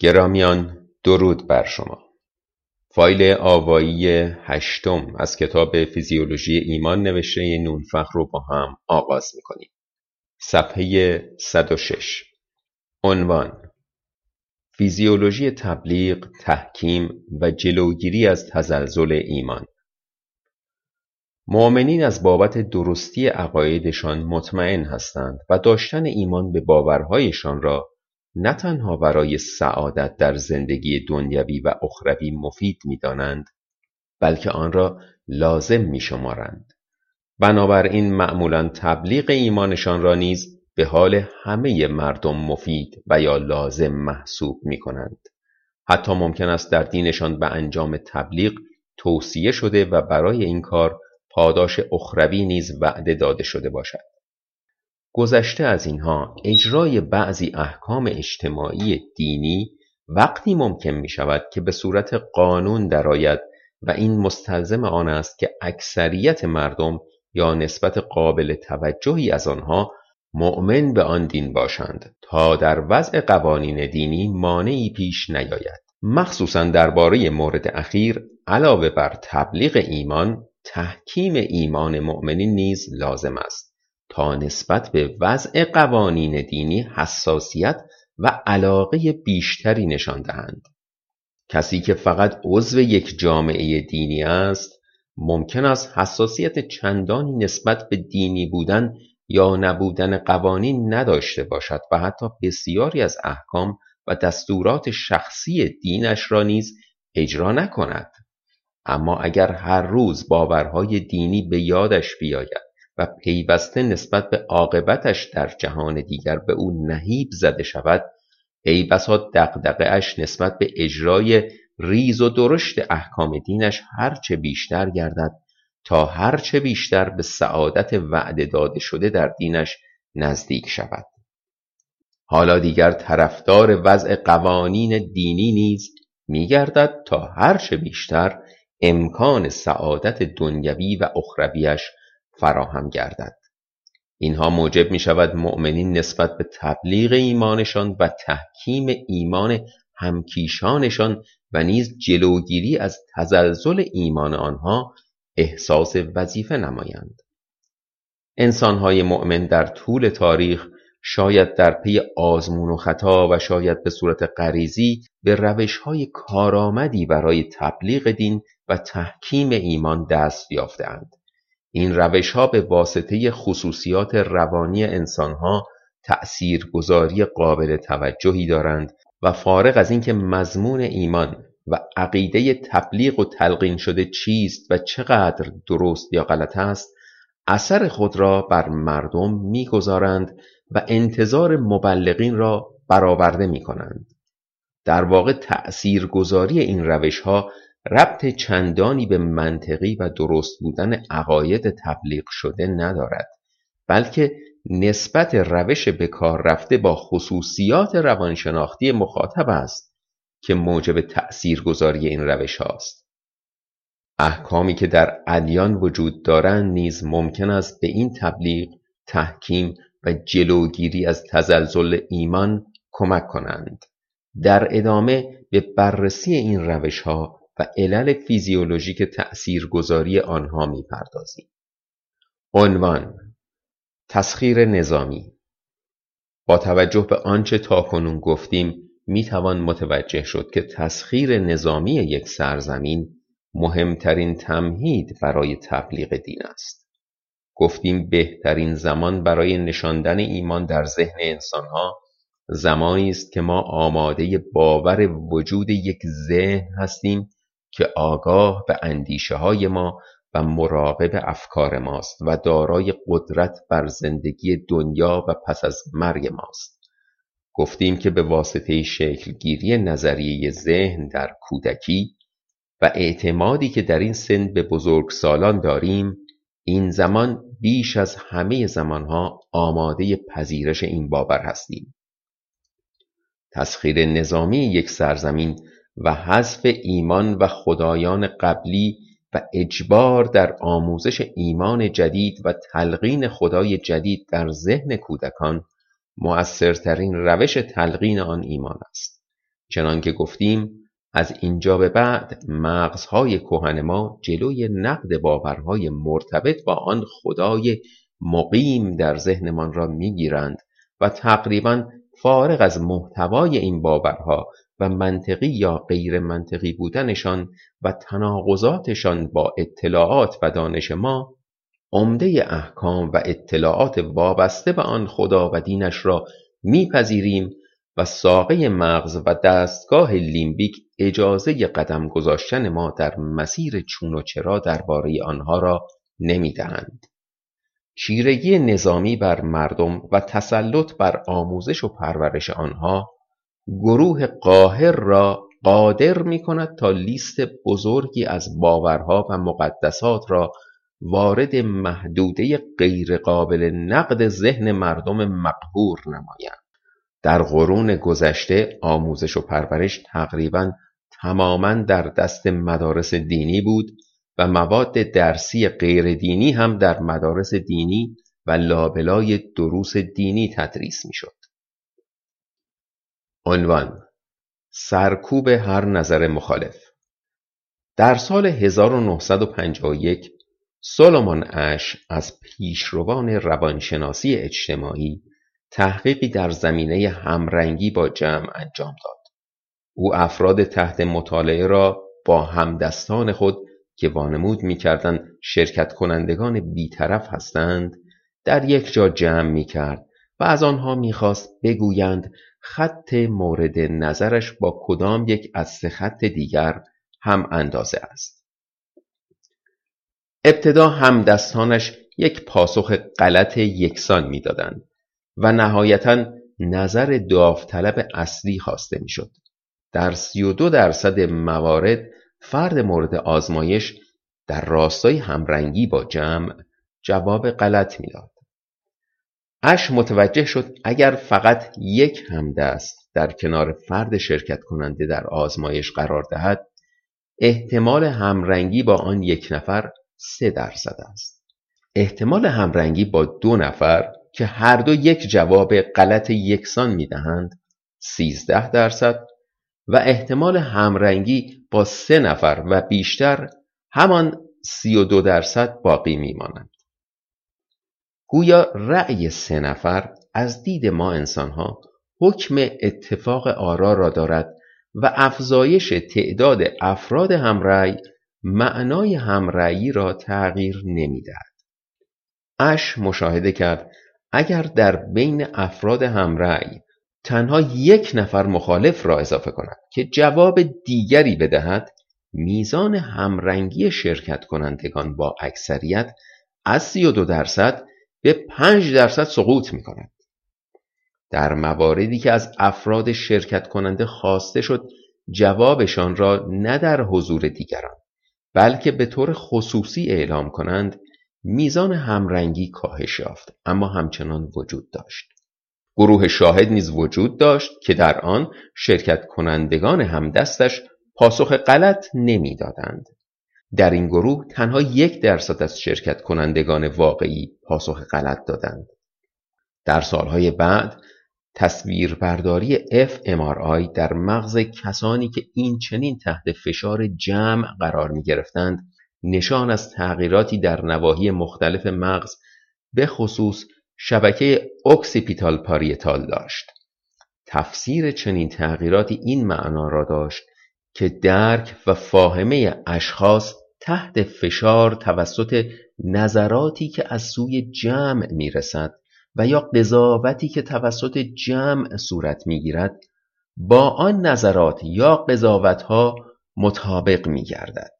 گرامیان درود بر شما. فایل آوایی هشتم از کتاب فیزیولوژی ایمان نوشته نونفخ رو با هم آغاز می‌کنیم. صفحه 106 عنوان فیزیولوژی تبلیغ، تحکیم و جلوگیری از تزلزل ایمان. مؤمنین از بابت درستی عقایدشان مطمئن هستند و داشتن ایمان به باورهایشان را نه تنها برای سعادت در زندگی دنیوی و اخروی مفید می‌دانند بلکه آن را لازم میشمارند بنابراین معمولا تبلیغ ایمانشان را نیز به حال همه مردم مفید و یا لازم محسوب می کنند. حتی ممکن است در دینشان به انجام تبلیغ توصیه شده و برای این کار پاداش اخروی نیز وعده داده شده باشد. گذشته از اینها اجرای بعضی احکام اجتماعی دینی وقتی ممکن می شود که به صورت قانون درآید و این مستلزم آن است که اکثریت مردم یا نسبت قابل توجهی از آنها مؤمن به آن دین باشند تا در وضع قوانین دینی مانعی پیش نیاید. مخصوصا درباره مورد اخیر علاوه بر تبلیغ ایمان تحکیم ایمان مؤمنین نیز لازم است. تا نسبت به وضع قوانین دینی حساسیت و علاقه بیشتری نشان دهند. کسی که فقط عضو یک جامعه دینی است ممکن است حساسیت چندانی نسبت به دینی بودن یا نبودن قوانین نداشته باشد و حتی بسیاری از احکام و دستورات شخصی دینش را نیز اجرا نکند اما اگر هر روز باورهای دینی به یادش بیاید و پیوسته نسبت به عاقبتش در جهان دیگر به او نهیب زده شود ای بسا اش نسبت به اجرای ریز و درشت احکام دینش هرچه بیشتر گردد تا هرچه بیشتر به سعادت وعده داده شده در دینش نزدیک شود. حالا دیگر طرفدار وضع قوانین دینی نیز میگردد تا هرچه بیشتر امکان سعادت دنیوی و اخرویش فراهم گردد. اینها موجب می شود مؤمنین نسبت به تبلیغ ایمانشان و تحکیم ایمان همکیشانشان و نیز جلوگیری از تزلزل ایمان آنها احساس وظیفه نمایند. انسانهای مؤمن در طول تاریخ شاید در پی آزمون و خطا و شاید به صورت غریزی به روشهای کارآمدی برای تبلیغ دین و تحکیم ایمان دست یافتهاند. این روشها به واسطه خصوصیات روانی انسانها گذاری قابل توجهی دارند و فارغ از اینکه مضمون ایمان و عقیده تبلیغ و تلقین شده چیست و چقدر درست یا غلط است اثر خود را بر مردم می‌گذارند و انتظار مبلغین را برآورده می کنند. در واقع گذاری این روش ها ربط چندانی به منطقی و درست بودن عقاید تبلیغ شده ندارد بلکه نسبت روش به کار رفته با خصوصیات روانشناختی مخاطب است که موجب گذاری این روش هاست. احکامی که در ادیان وجود دارند نیز ممکن است به این تبلیغ، تحکیم و جلوگیری از تزلزل ایمان کمک کنند. در ادامه به بررسی این روش ها و علل فیزیولوژیک تأثیرگذاری آنها می‌پردازیم. عنوان تسخیر نظامی با توجه به آنچه تاکنون گفتیم می توان متوجه شد که تسخیر نظامی یک سرزمین مهمترین تمهید برای تبلیغ دین است. گفتیم بهترین زمان برای نشاندن ایمان در ذهن انسانها زمانی است که ما آماده باور وجود یک ذهن هستیم که آگاه به اندیشه های ما و مراقب افکار ماست و دارای قدرت بر زندگی دنیا و پس از مرگ ماست. گفتیم که به واسطه شکلگیری نظریه ذهن در کودکی و اعتمادی که در این سن به بزرگسالان داریم این زمان بیش از همه زمانها آماده پذیرش این باور هستیم. تسخیر نظامی یک سرزمین و حذف ایمان و خدایان قبلی و اجبار در آموزش ایمان جدید و تلقین خدای جدید در ذهن کودکان مؤثرترین روش تلقین آن ایمان است. چنان گفتیم از اینجا به بعد مغزهای کهن ما جلوی نقد باورهای مرتبط با آن خدای مقیم در ذهنمان را می‌گیرند و تقریبا فارغ از محتوای این باورها و منطقی یا غیر منطقی بودنشان و تناقضاتشان با اطلاعات و دانش ما عمده احکام و اطلاعات وابسته به آن خدا و دینش را میپذیریم و ساقه مغز و دستگاه لیمبیک اجازه قدم گذاشتن ما در مسیر چون و چرا درباره آنها را نمی‌دهند. چیرگی نظامی بر مردم و تسلط بر آموزش و پرورش آنها گروه قاهر را قادر می کند تا لیست بزرگی از باورها و مقدسات را وارد محدوده غیرقابل نقد ذهن مردم مقهور نمایند. در قرون گذشته آموزش و پرورش تقریبا تماما در دست مدارس دینی بود و مواد درسی غیر دینی هم در مدارس دینی و لابلای دروس دینی تدریس می‌شد. عنوان سرکوب هر نظر مخالف در سال 1951 سولومون اش از پیشروان روانشناسی اجتماعی تحقیقی در زمینه همرنگی با جمع انجام داد. او افراد تحت مطالعه را با همدستان خود که وانمود می‌کردند شرکت کنندگان بیطرف هستند در یک جا جمع می کرد و از آنها می‌خواست بگویند خط مورد نظرش با کدام یک از سه خط دیگر هم اندازه است. ابتدا همدستانش یک پاسخ غلط یکسان می‌دادند و نهایتا نظر داوطلب اصلی خواسته می‌شد. در 32 درصد موارد فرد مورد آزمایش در راستای همرنگی با جمع جواب غلط می‌داد. اش متوجه شد اگر فقط یک همدست در کنار فرد شرکت کننده در آزمایش قرار دهد احتمال همرنگی با آن یک نفر سه درصد است. احتمال همرنگی با دو نفر که هر دو یک جواب غلط یکسان می دهند 13 درصد و احتمال همرنگی با سه نفر و بیشتر همان 32 درصد باقی می مانند. گویا رأی سه نفر از دید ما انسانها حکم اتفاق آرا را دارد و افزایش تعداد افراد همرأی معنای همرأیی را تغییر نمی‌دهد. اش مشاهده کرد اگر در بین افراد همرأی تنها یک نفر مخالف را اضافه کند که جواب دیگری بدهد میزان همرنگی شرکت کنندگان با اکثریت از 32 درصد به 5 درصد سقوط می کند. در مواردی که از افراد شرکت کننده خواسته شد جوابشان را نه در حضور دیگران بلکه به طور خصوصی اعلام کنند میزان همرنگی کاهش یافت اما همچنان وجود داشت گروه شاهد نیز وجود داشت که در آن شرکت کنندگان همدستش پاسخ غلط نمی‌دادند. در این گروه تنها یک درصد از شرکت کنندگان واقعی پاسخ غلط دادند. در سالهای بعد تصویربرداری fMRI در مغز کسانی که این چنین تحت فشار جمع قرار می گرفتند نشان از تغییراتی در نواحی مختلف مغز به خصوص شبکه occipital parietal داشت. تفسیر چنین تغییراتی این معنا را داشت که درک و فاهمه اشخاص تحت فشار توسط نظراتی که از سوی جمع می‌رسد و یا قضاوتی که توسط جمع صورت می‌گیرد با آن نظرات یا قضاوتها مطابق میگردد.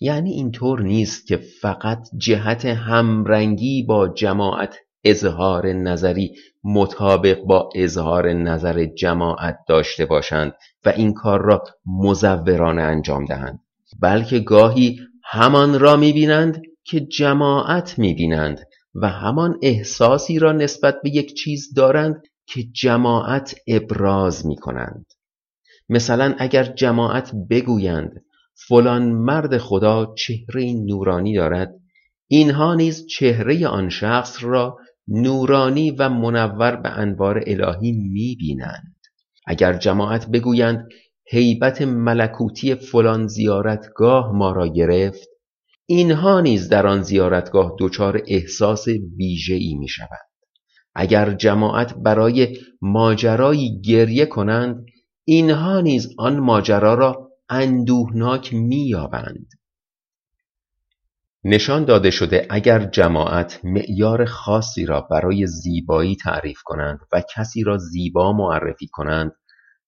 یعنی اینطور نیست که فقط جهت همرنگی با جماعت اظهار نظری مطابق با اظهار نظر جماعت داشته باشند و این کار را مزورانه انجام دهند. بلکه گاهی همان را می‌بینند که جماعت می‌بینند و همان احساسی را نسبت به یک چیز دارند که جماعت ابراز می‌کنند. مثلا اگر جماعت بگویند فلان مرد خدا چهره نورانی دارد اینها نیز چهره آن شخص را نورانی و منور به انوار الهی می‌بینند. اگر جماعت بگویند هیبت ملکوتی فلان زیارتگاه ما را گرفت اینها نیز در آن زیارتگاه دچار احساس ویژه‌ای می‌شوند. اگر جماعت برای ماجرایی گریه کنند اینها نیز آن ماجرا را اندوهناک مییابند. نشان داده شده اگر جماعت معیار خاصی را برای زیبایی تعریف کنند و کسی را زیبا معرفی کنند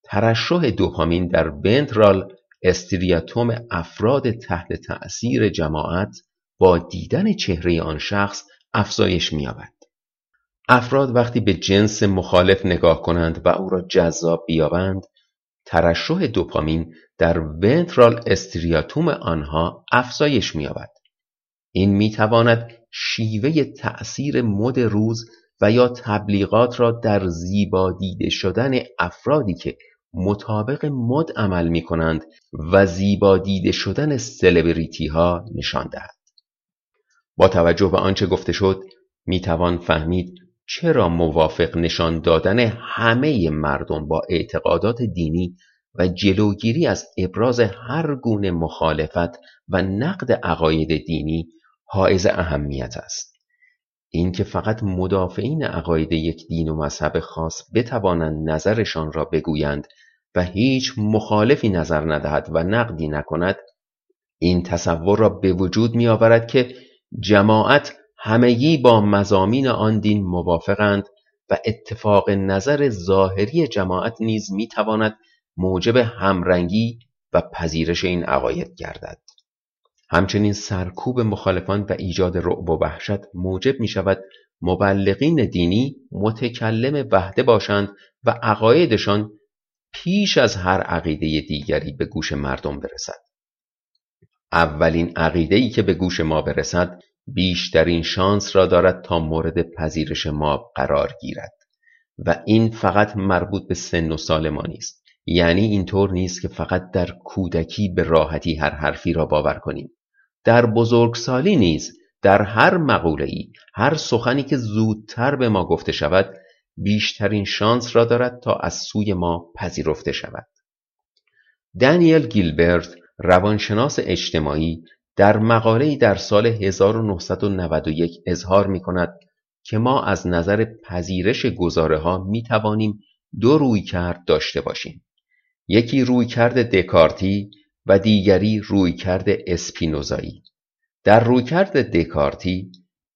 ترشح دوپامین در ونترال استریاتوم افراد تحت تأثیر جماعت با دیدن چهره آن شخص افزایش می‌یابد. افراد وقتی به جنس مخالف نگاه کنند و او را جذاب بیابند ترشح دوپامین در ونترال استریاتوم آنها افزایش می‌یابد. این می‌تواند شیوه تأثیر مد روز و یا تبلیغات را در زیبا دیده شدن افرادی که مطابق مد عمل می کنند و زیبا دیده شدن سلبریتی ها نشان دهد. با توجه به آنچه گفته شد می توان فهمید چرا موافق نشان دادن همه مردم با اعتقادات دینی و جلوگیری از ابراز هر گونه مخالفت و نقد عقاید دینی حائز اهمیت است. اینکه فقط مدافعین عقاید یک دین و مذهب خاص بتوانند نظرشان را بگویند و هیچ مخالفی نظر ندهد و نقدی نکند این تصور را به وجود می آورد که جماعت همگی با مزامین آن دین موافقند و اتفاق نظر ظاهری جماعت نیز می تواند موجب همرنگی و پذیرش این عقاید گردد. همچنین سرکوب مخالفان و ایجاد رعب و وحشت موجب می شود مبلغین دینی متکلم وحده باشند و عقایدشان پیش از هر عقیده دیگری به گوش مردم برسد. اولین عقیده که به گوش ما برسد بیشترین شانس را دارد تا مورد پذیرش ما قرار گیرد. و این فقط مربوط به سن و سال ما نیست. یعنی اینطور نیست که فقط در کودکی به راحتی هر حرفی را باور کنیم. در بزرگسالی نیز در هر مقوله ای هر سخنی که زودتر به ما گفته شود بیشترین شانس را دارد تا از سوی ما پذیرفته شود دانیل گیلبرت روانشناس اجتماعی در مقاله‌ای در سال 1991 اظهار می کند که ما از نظر پذیرش گزاره ها می توانیم دو روی کرد داشته باشیم. یکی روی کرد دکارتی و دیگری رویکرد اسپینوزایی. در رویکرد دکارتی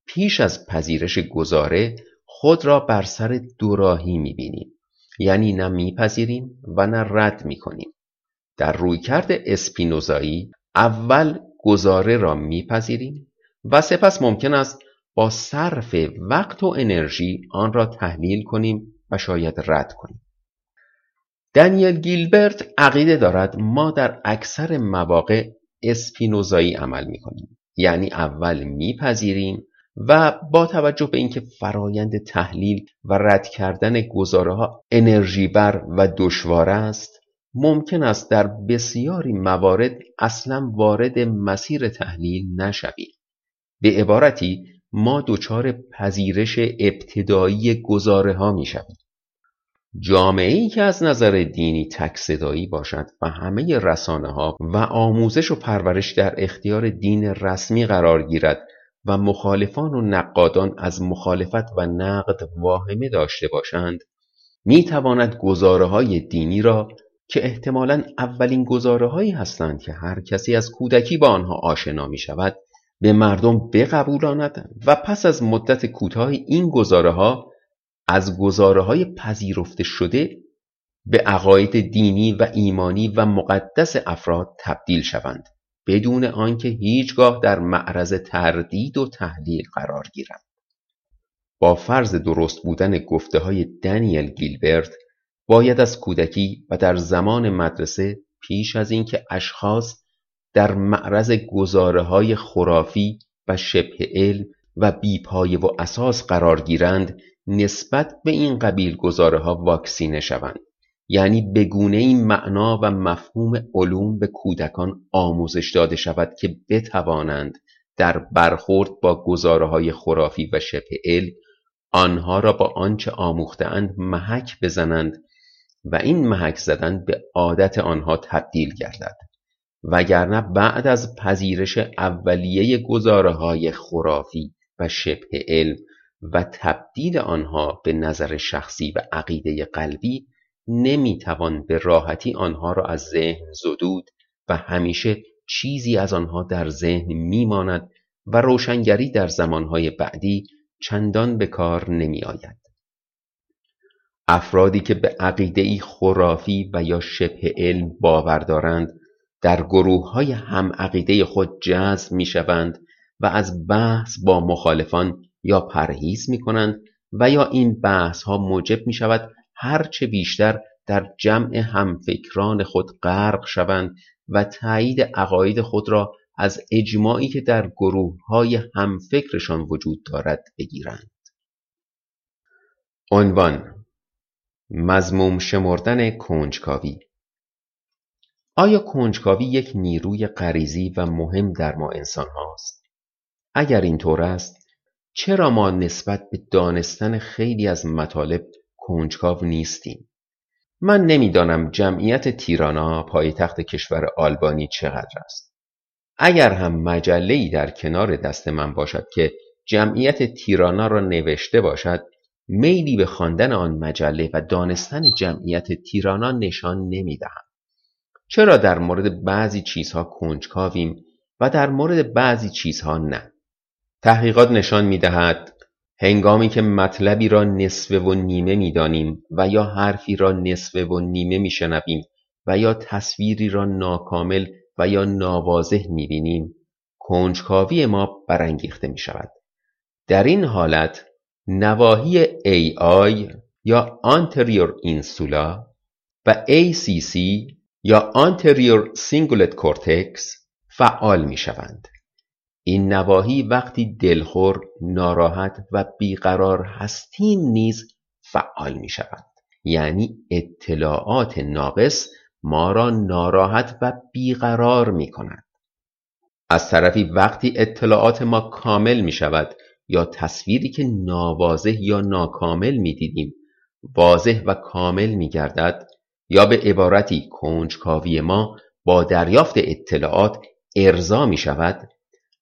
پیش از پذیرش گزاره خود را بر سر دوراهی می‌بینیم. یعنی نه میپذیریم و نه رد می‌کنیم. در رویکرد اسپینوزایی اول گزاره را میپذیریم و سپس ممکن است با صرف وقت و انرژی آن را تحلیل کنیم و شاید رد کنیم. دانیل گیلبرت عقیده دارد ما در اکثر مواقع اسپینوزایی عمل می کنیم. یعنی اول میپذیریم و با توجه به اینکه فرایند تحلیل و رد کردن گزاره ها انرژی بر و دشوار است ممکن است در بسیاری موارد اصلا وارد مسیر تحلیل نشویم به عبارتی ما دچار پذیرش ابتدایی گزاره ها می. جامعه ای که از نظر دینی تک صدایی باشد و همه رسانه ها و آموزش و پرورش در اختیار دین رسمی قرار گیرد و مخالفان و نقادان از مخالفت و نقد واهمه داشته باشند می تواند گزاره های دینی را که احتمالا اولین گزاره هایی هستند که هر کسی از کودکی با آنها آشنا می شود به مردم بقبولاند و پس از مدت کوتاه این گزاره ها از گزاره های پذیرفته شده به عقاید دینی و ایمانی و مقدس افراد تبدیل شوند بدون آنکه هیچگاه در معرض تردید و تحلیل قرار گیرند. با فرض درست بودن گفته های دانیل گیلبرت باید از کودکی و در زمان مدرسه پیش از اینکه اشخاص در معرض گزاره های خرافی و شبه علم و بیپایه و اساس قرار گیرند نسبت به این قبیل گزاره ها واکسینه شوند. یعنی بگونه این معنا و مفهوم علوم به کودکان آموزش داده شود که بتوانند در برخورد با گزاره های خرافی و شبه علم آنها را با آنچه آموختهاند محک بزنند و این محک زدن به عادت آنها تبدیل گردد. وگرنه بعد از پذیرش اولیه گزاره های خرافی و شبه علم و تبدیل آنها به نظر شخصی و عقیده قلبی نمی‌توان به راحتی آنها را از ذهن زدود و همیشه چیزی از آنها در ذهن میماند و روشنگری در زمانهای بعدی چندان به کار نمی آید. افرادی که به عقیده خرافی و یا شبه علم باور دارند در گروه های هم عقیده خود جذب می شوند و از بحث با مخالفان یا پرهیز می کنند و یا این بحث ها موجب می شود هرچه بیشتر در جمع همفکران خود غرق شوند و تایید عقاید خود را از اجماعی که در گروه های همفکرشان وجود دارد بگیرند. عنوان مزموم شمردن کنجکاوی آیا کنجکاوی یک نیروی غریزی و مهم در ما انسان هاست؟ اگر اینطور است چرا ما نسبت به دانستن خیلی از مطالب کنجکاو نیستیم؟ من نمی‌دانم جمعیت تیرانا پایتخت کشور آلبانی چقدر است. اگر هم مجله در کنار دست من باشد که جمعیت تیرانا را نوشته باشد میلی به خواندن آن مجله و دانستن جمعیت تیرانا نشان نمی‌دهم. چرا در مورد بعضی چیزها کنجکاویم و در مورد بعضی چیزها نه تحقیقات نشان می دهد هنگامی که مطلبی را نصفه و نیمه می دانیم و یا حرفی را نصفه و نیمه می شنبیم و یا تصویری را ناکامل و یا ناواضح می بینیم کنجکاوی ما برانگیخته می شود. در این حالت نواحی AI یا Anterior Insula و ACC یا Anterior Cingulate Cortex فعال می شوند. این نواحی وقتی دلخور، ناراحت و بیقرار هستیم نیز فعال می شوند. یعنی اطلاعات ناقص ما را ناراحت و بیقرار می کند. از طرفی وقتی اطلاعات ما کامل می شود یا تصویری که ناواضح یا ناکامل می دیدیم واضح و کامل می گردد یا به عبارتی کنجکاوی ما با دریافت اطلاعات ارضا می شود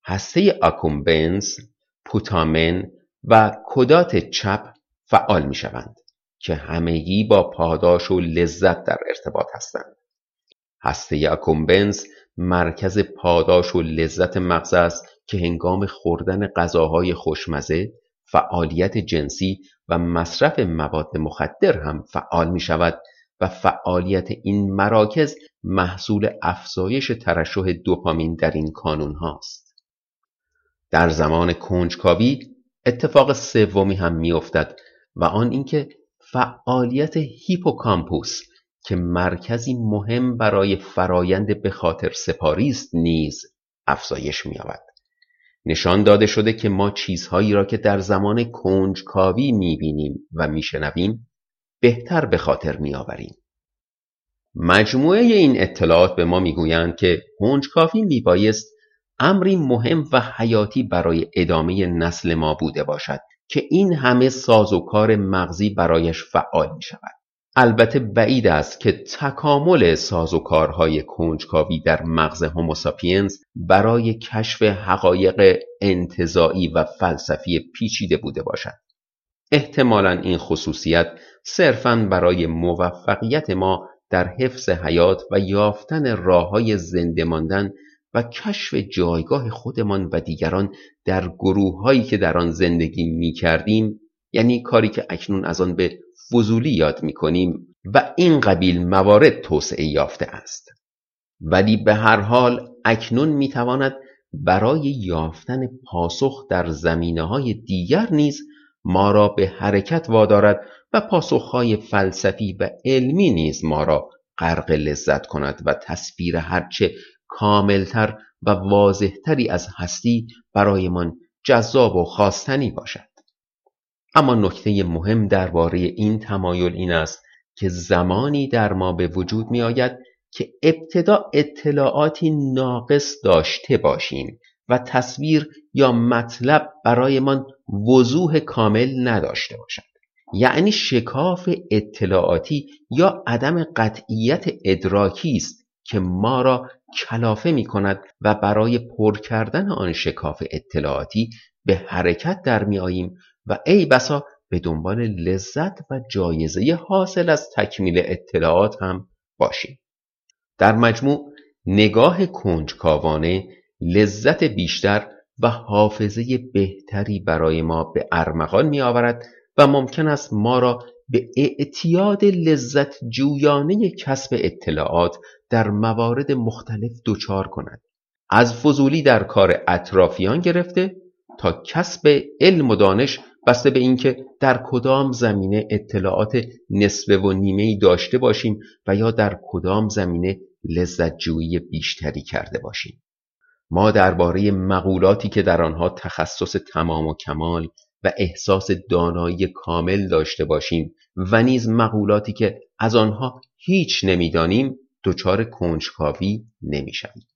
هسته آکومبنز، پوتامن و کدات چپ فعال می شوند که همگی با پاداش و لذت در ارتباط هستند. هسته آکومبنز مرکز پاداش و لذت مغز است که هنگام خوردن غذاهای خوشمزه، فعالیت جنسی و مصرف مواد مخدر هم فعال می شود و فعالیت این مراکز محصول افزایش ترشح دوپامین در این کانون هاست. در زمان کنجکاوی اتفاق سومی هم میافتد و آن اینکه فعالیت هیپوکامپوس که مرکزی مهم برای فرایند به خاطر سپاری است نیز افزایش می‌یابد. نشان داده شده که ما چیزهایی را که در زمان کنجکاوی می‌بینیم و میشنویم بهتر به خاطر میآوریم. مجموعه این اطلاعات به ما می‌گویند که کنجکاوی میبایست امری مهم و حیاتی برای ادامه نسل ما بوده باشد که این همه ساز و کار مغزی برایش فعال می شود. البته بعید است که تکامل ساز و کارهای کنجکاوی در مغز هوموساپینز برای کشف حقایق انتظایی و فلسفی پیچیده بوده باشد. احتمالا این خصوصیت صرفاً برای موفقیت ما در حفظ حیات و یافتن راه های زنده ماندن و کشف جایگاه خودمان و دیگران در گروه هایی که در آن زندگی می کردیم یعنی کاری که اکنون از آن به فضولی یاد می کنیم و این قبیل موارد توسعه یافته است. ولی به هر حال اکنون می تواند برای یافتن پاسخ در زمینه های دیگر نیز ما را به حرکت وادارد و پاسخهای فلسفی و علمی نیز ما را غرق لذت کند و تصویر هرچه کاملتر و واضحتری از هستی برایمان جذاب و خواستنی باشد. اما نکته مهم درباره این تمایل این است که زمانی در ما به وجود می آید که ابتدا اطلاعاتی ناقص داشته باشیم و تصویر یا مطلب برایمان وضوح کامل نداشته باشد. یعنی شکاف اطلاعاتی یا عدم قطعیت ادراکی است که ما را کلافه می کند و برای پر کردن آن شکاف اطلاعاتی به حرکت در می آییم و ای بسا به دنبال لذت و جایزه حاصل از تکمیل اطلاعات هم باشیم. در مجموع نگاه کنجکاوانه لذت بیشتر و حافظه بهتری برای ما به ارمغان می آورد و ممکن است ما را به اعتیاد لذت جویانه کسب اطلاعات در موارد مختلف دچار کند. از فضولی در کار اطرافیان گرفته تا کسب علم و دانش بسته به اینکه در کدام زمینه اطلاعات نصفه و نیمه داشته باشیم و یا در کدام زمینه لذت جویی بیشتری کرده باشیم. ما درباره مقولاتی که در آنها تخصص تمام و کمال و احساس دانایی کامل داشته باشیم و نیز مقولاتی که از آنها هیچ نمی‌دانیم دچار کنجکاوی نمی‌شویم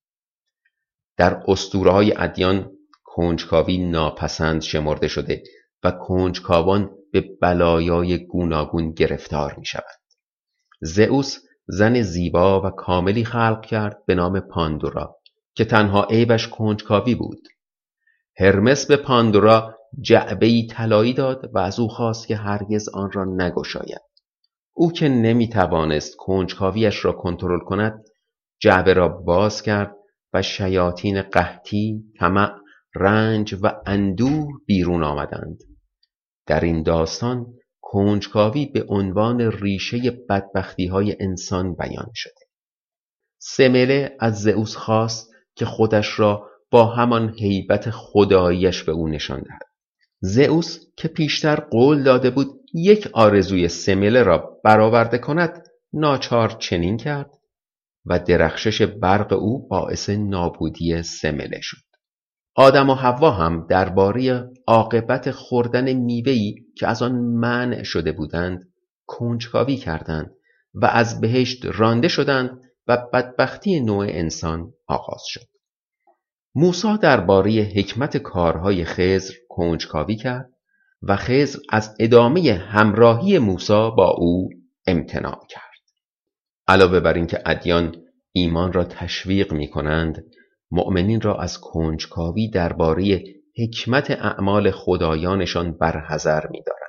در اسطوره های ادیان کنجکاوی ناپسند شمرده شده و کنجکاوان به بلایای گوناگون گرفتار می شود. زئوس زن زیبا و کاملی خلق کرد به نام پاندورا که تنها عیبش کنجکاوی بود. هرمس به پاندورا جعبه طلایی داد و از او خواست که هرگز آن را نگشاید. او که نمی توانست کنجکاویش را کنترل کند جعبه را باز کرد و شیاطین قحطی، طمع، رنج و اندوه بیرون آمدند. در این داستان کنجکاوی به عنوان ریشه بدبختی های انسان بیان شده. سمله از زئوس خواست که خودش را با همان هیبت خداییش به او نشان دهد. زئوس که پیشتر قول داده بود یک آرزوی سمله را برآورده کند ناچار چنین کرد و درخشش برق او باعث نابودی سمله شد. آدم و حوا هم درباره عاقبت خوردن میوه‌ای که از آن منع شده بودند کنجکاوی کردند و از بهشت رانده شدند و بدبختی نوع انسان آغاز شد. موسی درباره حکمت کارهای خزر کنجکاوی کرد و خزر از ادامه همراهی موسی با او امتناع کرد. علاوه بر اینکه ادیان ایمان را تشویق می کنند مؤمنین را از کنجکاوی درباره حکمت اعمال خدایانشان برحذر می‌دارند.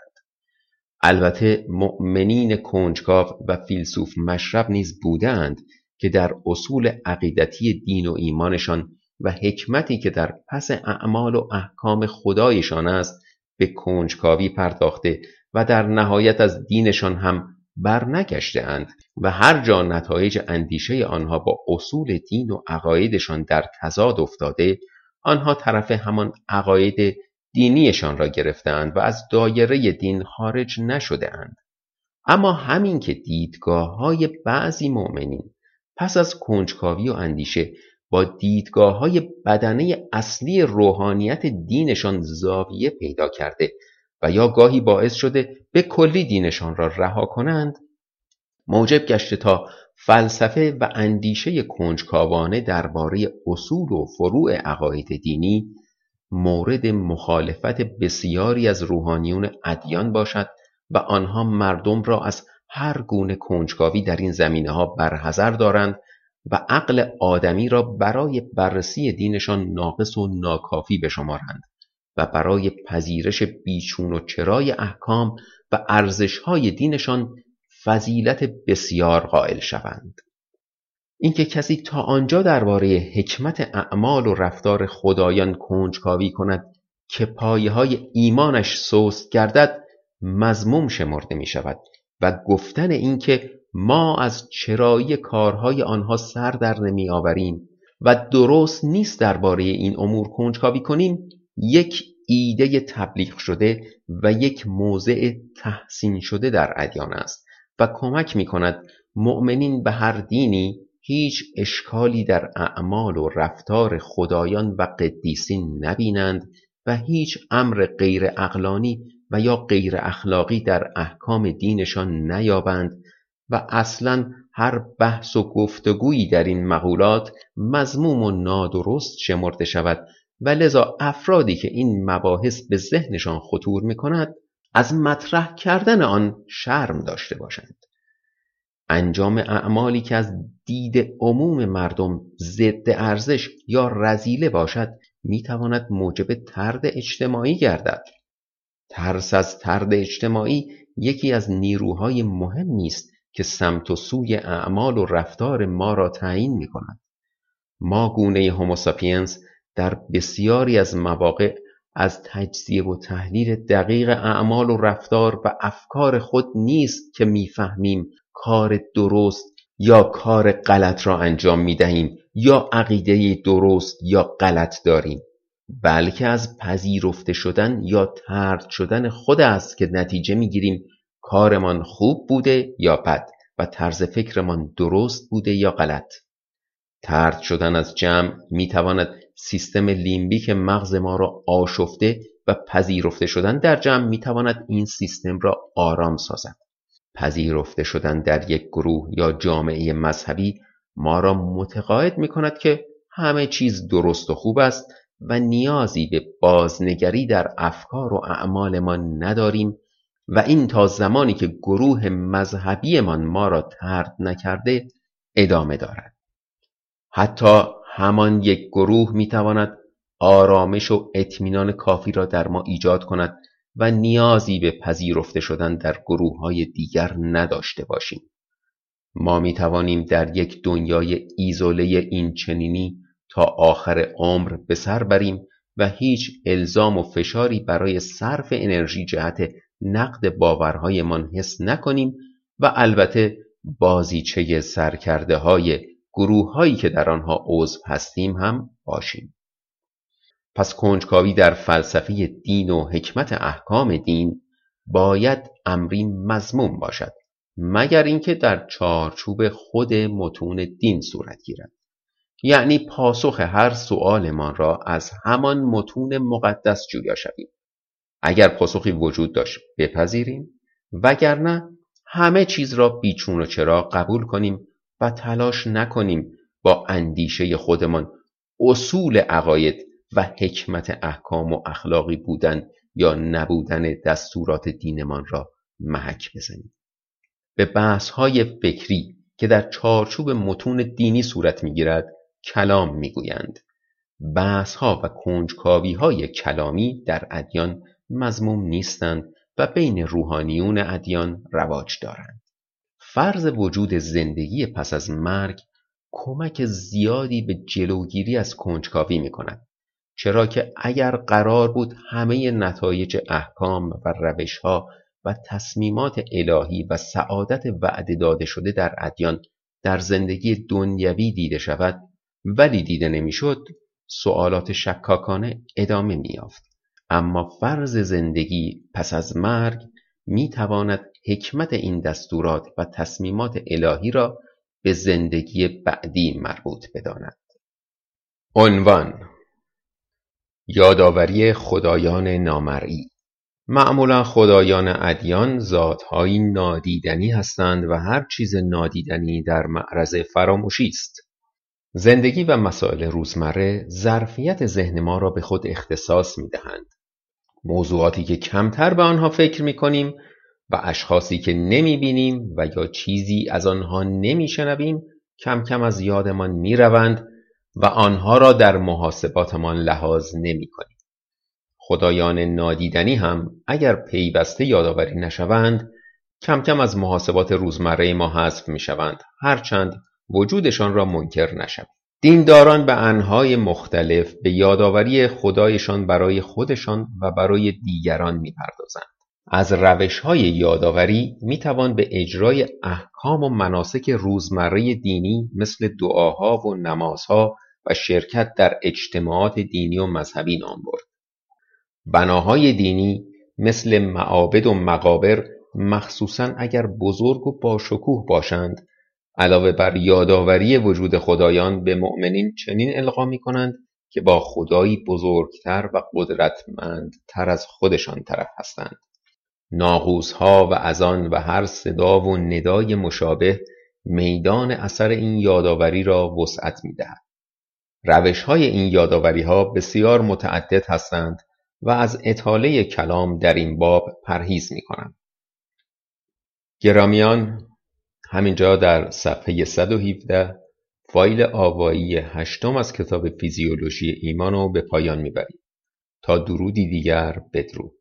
البته مؤمنین کنجکاو و فیلسوف مشرب نیز بودند که در اصول عقیدتی دین و ایمانشان و حکمتی که در پس اعمال و احکام خدایشان است به کنجکاوی پرداخته و در نهایت از دینشان هم برنگشته اند و هر جا نتایج اندیشه آنها با اصول دین و عقایدشان در تضاد افتاده آنها طرف همان عقاید دینیشان را گرفتند و از دایره دین خارج نشده اند. اما همین که دیدگاه های بعضی مؤمنین پس از کنجکاوی و اندیشه با دیدگاه های بدنه اصلی روحانیت دینشان زاویه پیدا کرده و یا گاهی باعث شده به کلی دینشان را رها کنند موجب گشته تا فلسفه و اندیشه کنجکاوانه درباره اصول و فروع عقاید دینی مورد مخالفت بسیاری از روحانیون ادیان باشد و آنها مردم را از هر گونه کنجکاوی در این زمینه ها برحضر دارند و عقل آدمی را برای بررسی دینشان ناقص و ناکافی بشمارند و برای پذیرش بیچون و چرای احکام و ارزشهای دینشان فضیلت بسیار قائل شوند. اینکه کسی تا آنجا درباره حکمت اعمال و رفتار خدایان کنجکاوی کند که پایه های ایمانش سست گردد مزموم شمرده می شود و گفتن اینکه ما از چرایی کارهای آنها سر در نمی آوریم و درست نیست درباره این امور کنجکاوی کنیم. یک ایده تبلیغ شده و یک موضع تحسین شده در ادیان است و کمک می کند مؤمنین به هر دینی هیچ اشکالی در اعمال و رفتار خدایان و قدیسین نبینند و هیچ امر غیر اقلانی و یا غیر اخلاقی در احکام دینشان نیابند و اصلا هر بحث و گفتگویی در این مقولات مضموم و نادرست شمرده شود و لذا افرادی که این مباحث به ذهنشان خطور می کند از مطرح کردن آن شرم داشته باشند. انجام اعمالی که از دید عموم مردم ضد ارزش یا رزیله باشد می‌تواند موجب ترد اجتماعی گردد. ترس از ترد اجتماعی یکی از نیروهای مهمی است که سمت و سوی اعمال و رفتار ما را تعیین می کند. ما گونه هوموساپینس در بسیاری از مواقع از تجزیه و تحلیل دقیق اعمال و رفتار و افکار خود نیست که می‌فهمیم کار درست یا کار غلط را انجام می دهیم یا عقیده درست یا غلط داریم بلکه از پذیرفته شدن یا ترد شدن خود است که نتیجه می گیریم کارمان خوب بوده یا بد و طرز فکرمان درست بوده یا غلط. ترد شدن از جمع می تواند سیستم لیمبیک مغز ما را آشفته و پذیرفته شدن در جمع می تواند این سیستم را آرام سازد. پذیرفته شدن در یک گروه یا جامعه مذهبی ما را متقاعد می کند که همه چیز درست و خوب است و نیازی به بازنگری در افکار و اعمالمان نداریم و این تا زمانی که گروه مذهبیمان ما را ترد نکرده ادامه دارد حتی همان یک گروه می‌تواند آرامش و اطمینان کافی را در ما ایجاد کند و نیازی به پذیرفته شدن در گروه های دیگر نداشته باشیم. ما می توانیم در یک دنیای ایزوله این چنینی تا آخر عمر به سر بریم و هیچ الزام و فشاری برای صرف انرژی جهت نقد باورهایمان حس نکنیم و البته بازیچه سرکرده های گروه هایی که در آنها عضو هستیم هم باشیم. پس کنجکاوی در فلسفه دین و حکمت احکام دین باید امری مضموم باشد مگر اینکه در چارچوب خود متون دین صورت گیرد یعنی پاسخ هر سؤالمان را از همان متون مقدس جویا شویم اگر پاسخی وجود داشت بپذیریم. وگرنه همه چیز را بیچون و چرا قبول کنیم و تلاش نکنیم با اندیشه خودمان اصول عقاید و حکمت احکام و اخلاقی بودن یا نبودن دستورات دینمان را محک بزنیم. به بحث های فکری که در چارچوب متون دینی صورت می‌گیرد کلام می‌گویند. بحث ها و کنجکاوی های کلامی در ادیان مضموم نیستند و بین روحانیون ادیان رواج دارند. فرض وجود زندگی پس از مرگ کمک زیادی به جلوگیری از کنجکاوی می کند چرا که اگر قرار بود همه نتایج احکام و روشها و تصمیمات الهی و سعادت وعده داده شده در ادیان در زندگی دنیوی دیده شود ولی دیده نمی‌شد سوالات شکاکانه ادامه میافت اما فرض زندگی پس از مرگ می تواند حکمت این دستورات و تصمیمات الهی را به زندگی بعدی مربوط بداند. عنوان یادآوری خدایان نامرئی. معمولا خدایان ادیان ذاتهایی نادیدنی هستند و هر چیز نادیدنی در معرض فراموشی است. زندگی و مسائل روزمره ظرفیت ذهن ما را به خود اختصاص می دهند. موضوعاتی که کمتر به آنها فکر می کنیم و اشخاصی که نمی بینیم و یا چیزی از آنها نمی شنویم کم کم از یادمان می روند و آنها را در محاسباتمان لحاظ نمی کنیم. خدایان نادیدنی هم اگر پیوسته یادآوری نشوند کم کم از محاسبات روزمره ما حذف می شوند هرچند وجودشان را منکر نشویم. دینداران به انهای مختلف به یادآوری خدایشان برای خودشان و برای دیگران می‌پردازند. از روش های یادآوری می توان به اجرای احکام و مناسک روزمره دینی مثل دعاها و نمازها و شرکت در اجتماعات دینی و مذهبی نام برد. بناهای دینی مثل معابد و مقابر مخصوصا اگر بزرگ و باشکوه باشند علاوه بر یادآوری وجود خدایان به مؤمنین چنین القا می کنند که با خدایی بزرگتر و قدرتمندتر از خودشان طرف هستند. ها و اذان و هر صدا و ندای مشابه میدان اثر این یادآوری را وسعت می دهد. روش های این یادآوری ها بسیار متعدد هستند و از اطاله کلام در این باب پرهیز می کنم. گرامیان همینجا در صفحه 117 فایل آوایی هشتم از کتاب فیزیولوژی ایمان رو به پایان می‌بریم. تا درودی دیگر بدرود.